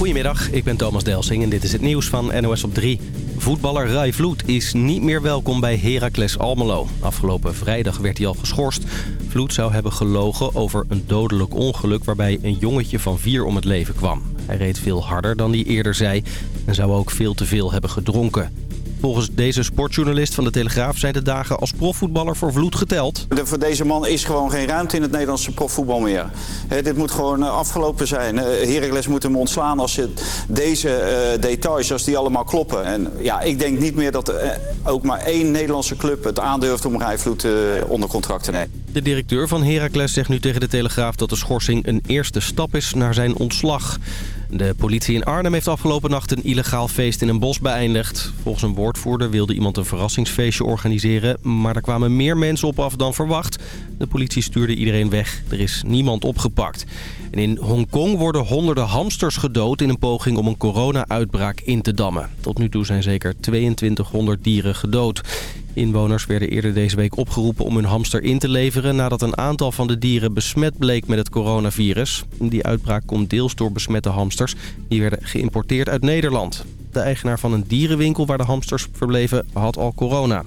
Goedemiddag, ik ben Thomas Delsing en dit is het nieuws van NOS op 3. Voetballer Rai Vloed is niet meer welkom bij Heracles Almelo. Afgelopen vrijdag werd hij al geschorst. Vloed zou hebben gelogen over een dodelijk ongeluk waarbij een jongetje van vier om het leven kwam. Hij reed veel harder dan hij eerder zei en zou ook veel te veel hebben gedronken. Volgens deze sportjournalist van de Telegraaf zijn de dagen als profvoetballer voor Vloed geteld. De, voor deze man is gewoon geen ruimte in het Nederlandse profvoetbal meer. Dit moet gewoon eh, afgelopen zijn. Uh, Heracles moet hem ontslaan als het, deze uh, details, als die allemaal kloppen. En ja, ik denk niet meer dat ook maar één Nederlandse club het aandurft om Rijvloed onder contract te nemen. De directeur van Heracles zegt nu tegen de Telegraaf dat de schorsing een eerste stap is naar zijn ontslag. De politie in Arnhem heeft afgelopen nacht een illegaal feest in een bos beëindigd. Volgens een woordvoerder wilde iemand een verrassingsfeestje organiseren... maar er kwamen meer mensen op af dan verwacht. De politie stuurde iedereen weg. Er is niemand opgepakt. En in Hongkong worden honderden hamsters gedood... in een poging om een corona-uitbraak in te dammen. Tot nu toe zijn zeker 2200 dieren gedood. Inwoners werden eerder deze week opgeroepen om hun hamster in te leveren... nadat een aantal van de dieren besmet bleek met het coronavirus. Die uitbraak komt deels door besmette hamsters. Die werden geïmporteerd uit Nederland. De eigenaar van een dierenwinkel waar de hamsters verbleven had al corona.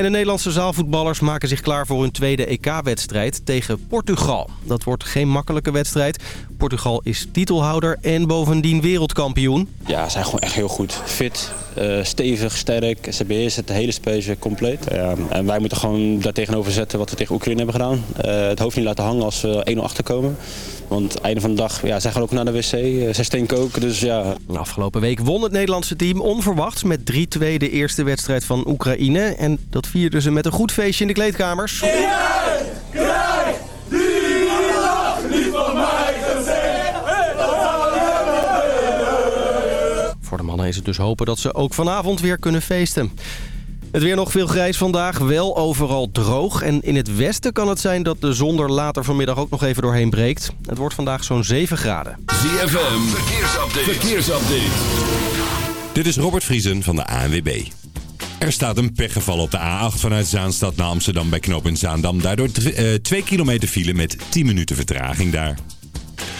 En de Nederlandse zaalvoetballers maken zich klaar voor hun tweede EK-wedstrijd tegen Portugal. Dat wordt geen makkelijke wedstrijd. Portugal is titelhouder en bovendien wereldkampioen. Ja, ze zijn gewoon echt heel goed. Fit, uh, stevig, sterk. Ze beheersen het hele spelletje compleet. Ja, en wij moeten gewoon daar tegenover zetten wat we tegen Oekraïne hebben gedaan. Uh, het hoofd niet laten hangen als we 1-0 achterkomen. Want einde van de dag, ja, zij gaan ook naar de wc. Uh, zij steenkoken, dus ja. Afgelopen week won het Nederlandse team onverwachts met 3-2 de eerste wedstrijd van Oekraïne. En dat vierden ze met een goed feestje in de kleedkamers. Voor de mannen is het dus hopen dat ze ook vanavond weer kunnen feesten. Het weer nog veel grijs vandaag, wel overal droog. En in het westen kan het zijn dat de zon er later vanmiddag ook nog even doorheen breekt. Het wordt vandaag zo'n 7 graden. ZFM, verkeersupdate. verkeersupdate. Dit is Robert Vriesen van de ANWB. Er staat een pechgeval op de A8 vanuit Zaanstad naar Amsterdam bij knooppunt Zaandam. Daardoor 2 uh, kilometer file met 10 minuten vertraging daar.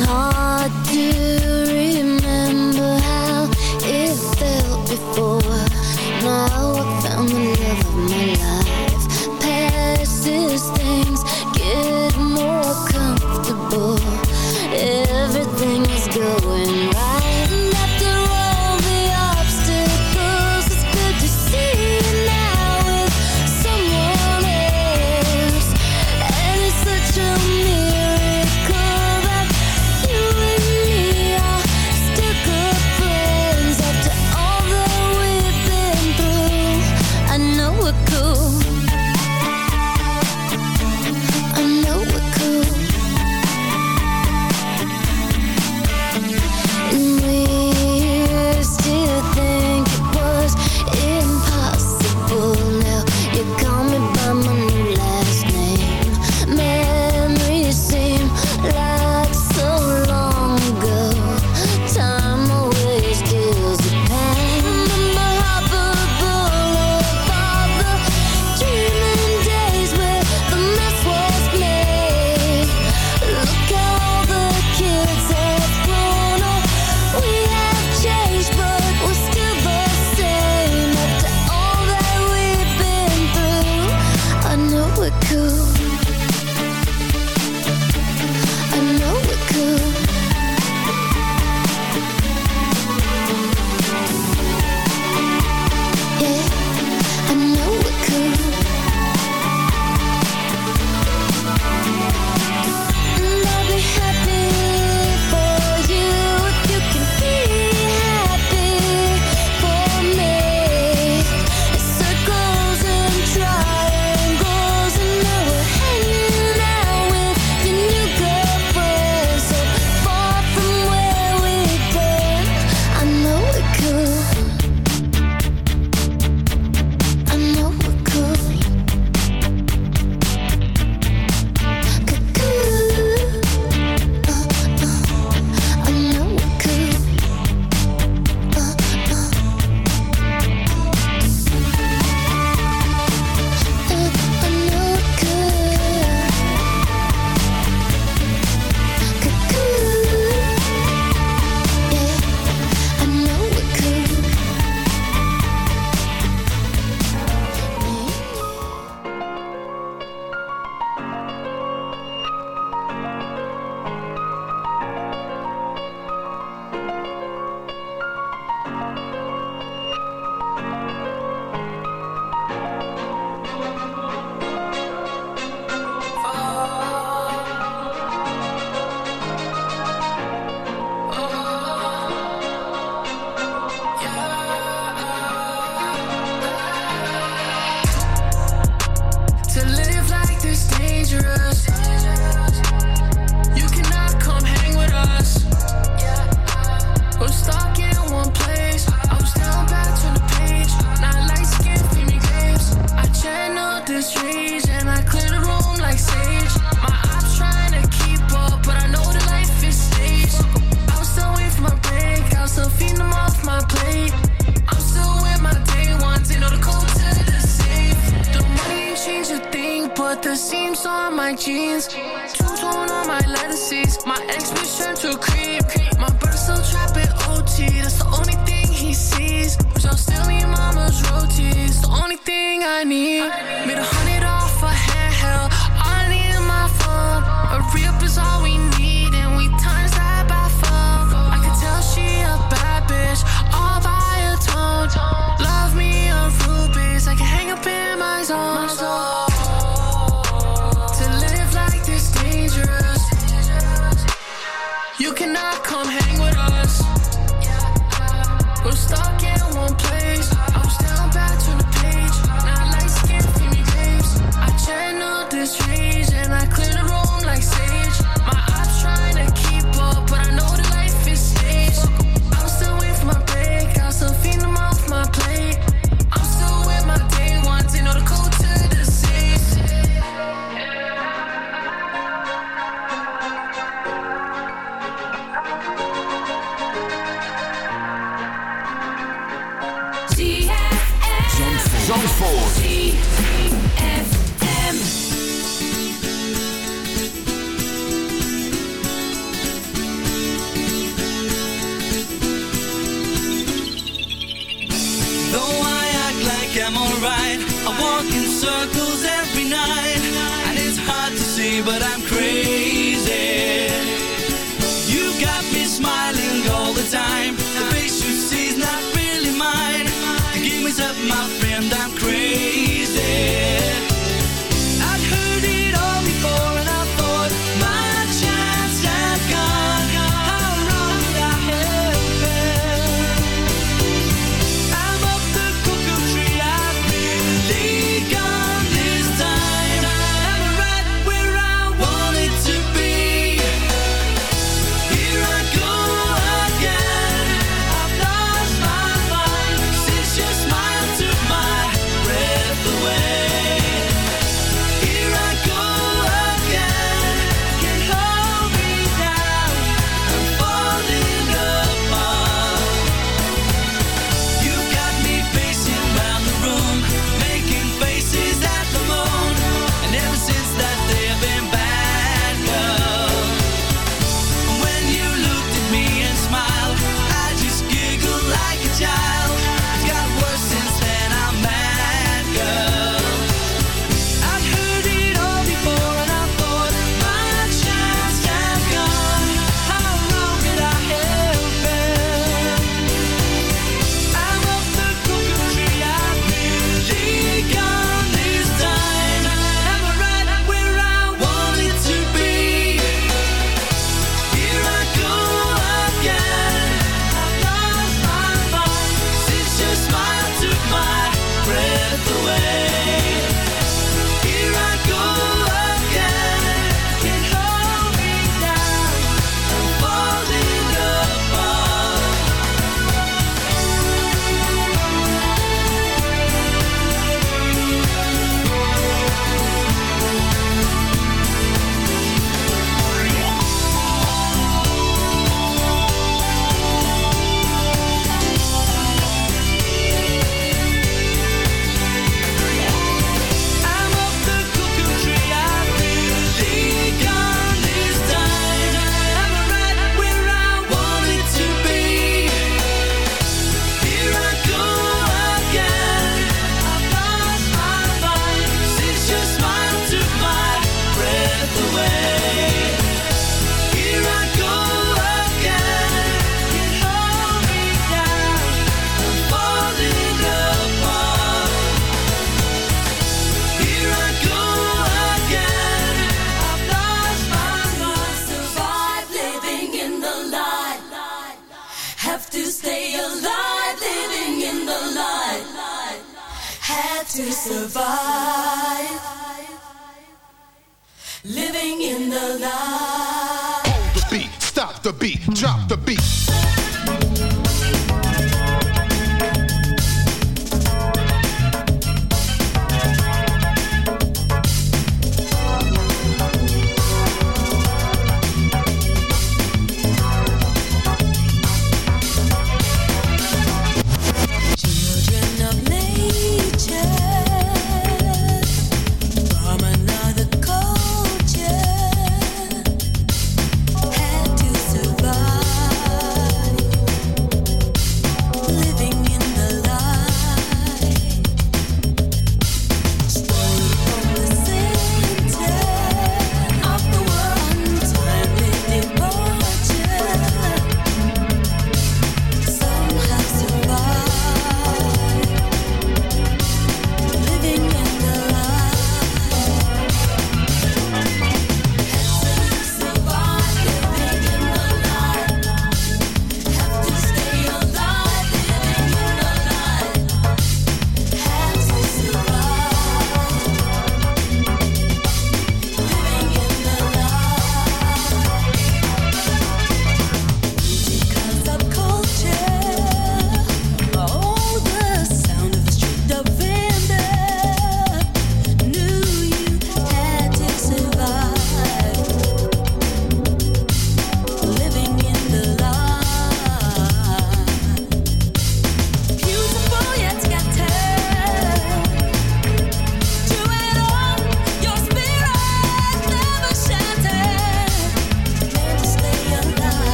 It's hard to remember how it felt before. Now I found the love of my life. Past things get more comfortable.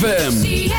ZFM.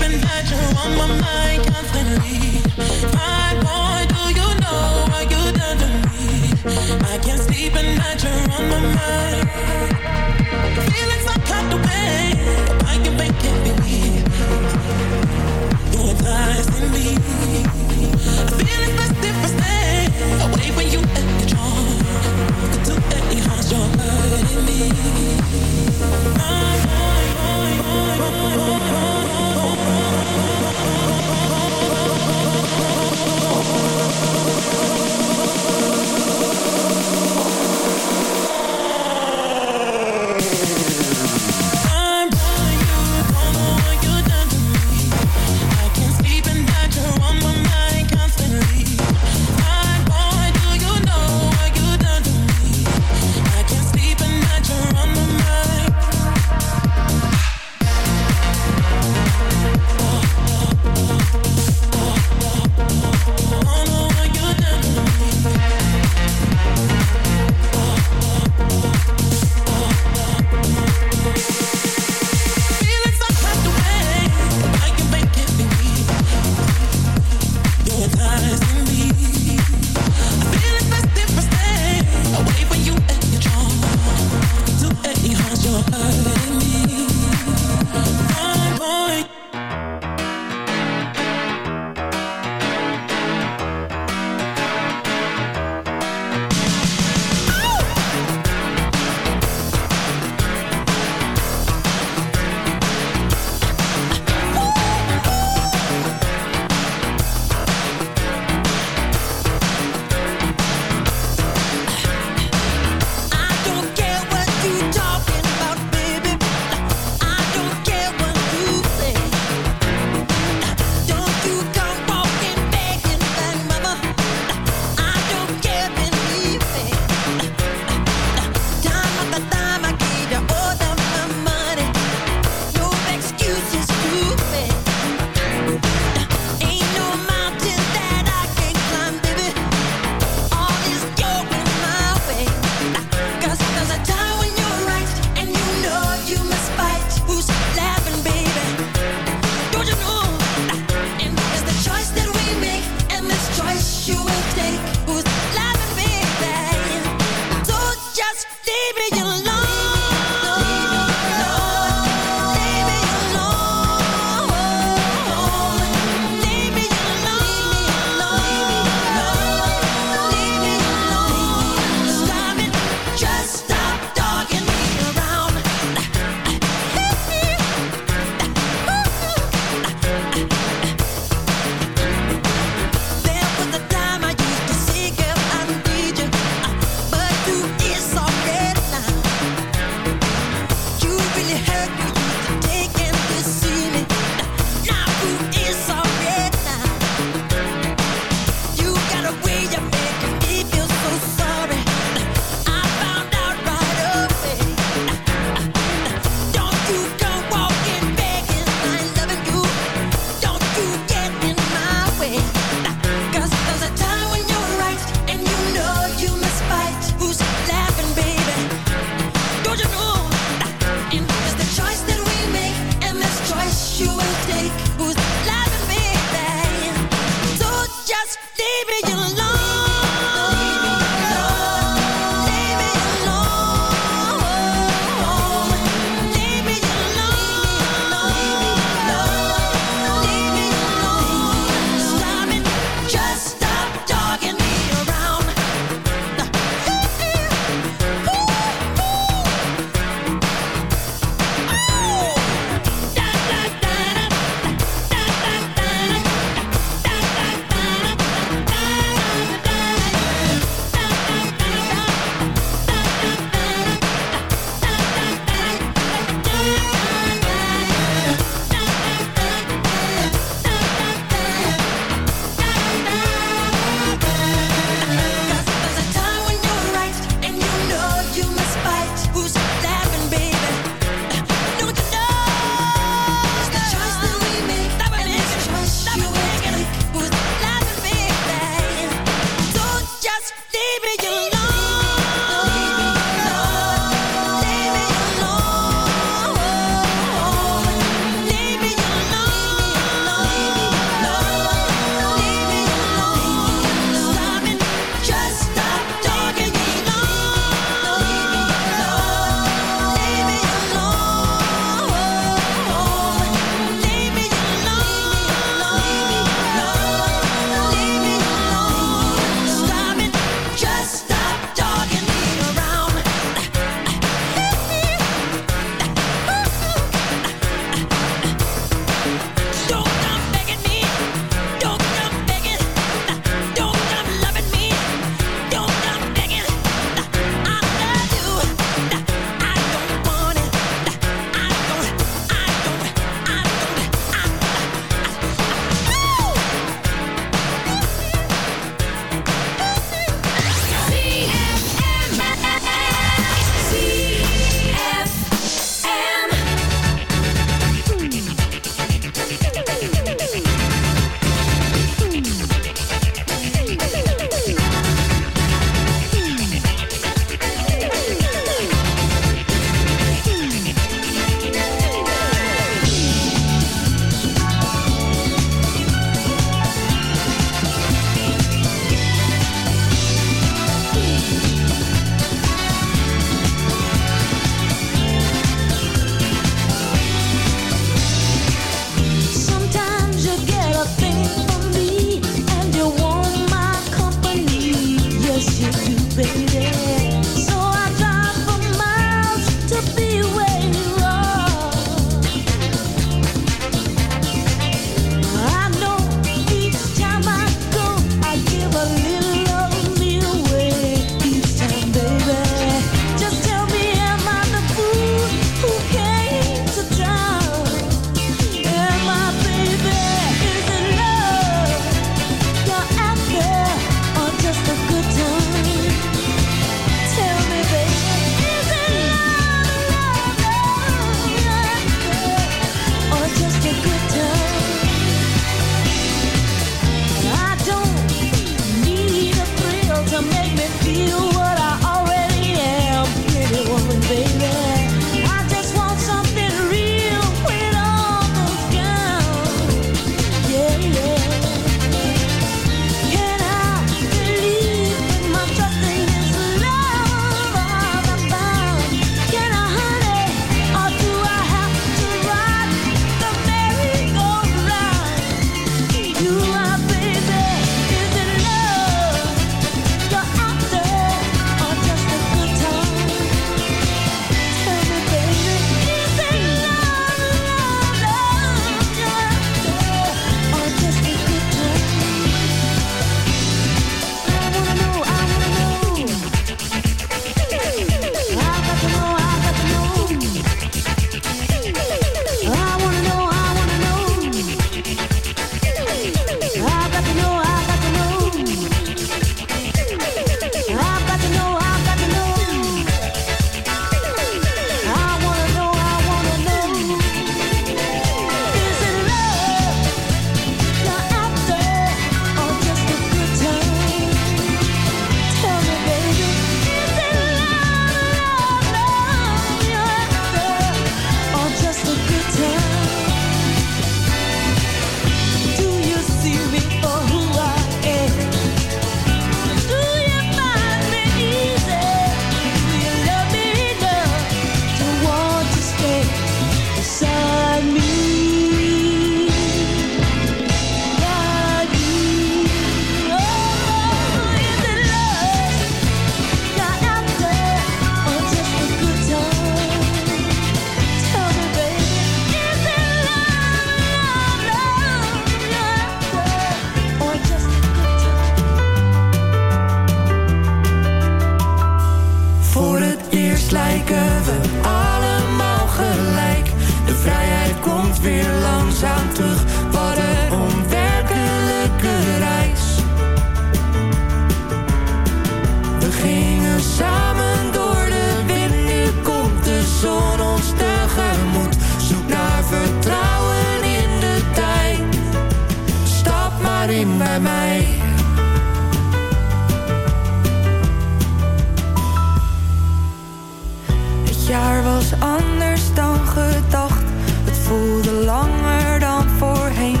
jaar was anders dan gedacht. Het voelde langer dan voorheen,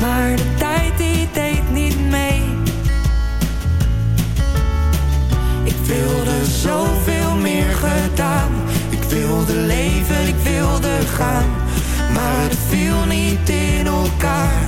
maar de tijd die deed niet mee. Ik wilde zoveel meer gedaan. Ik wilde leven, ik wilde gaan, maar het viel niet in elkaar.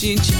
gente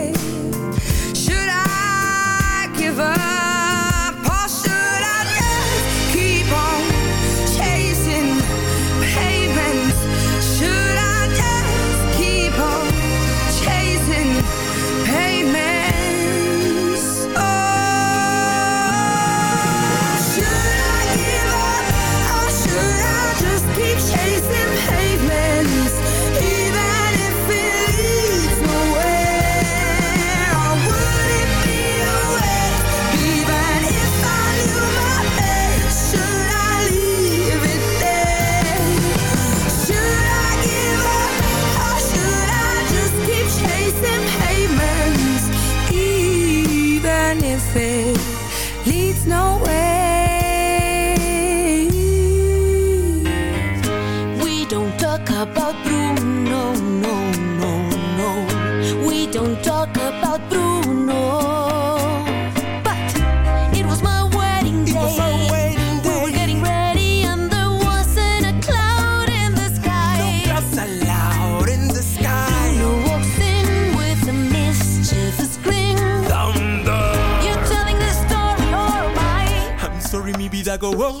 go, whoa.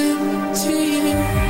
to you?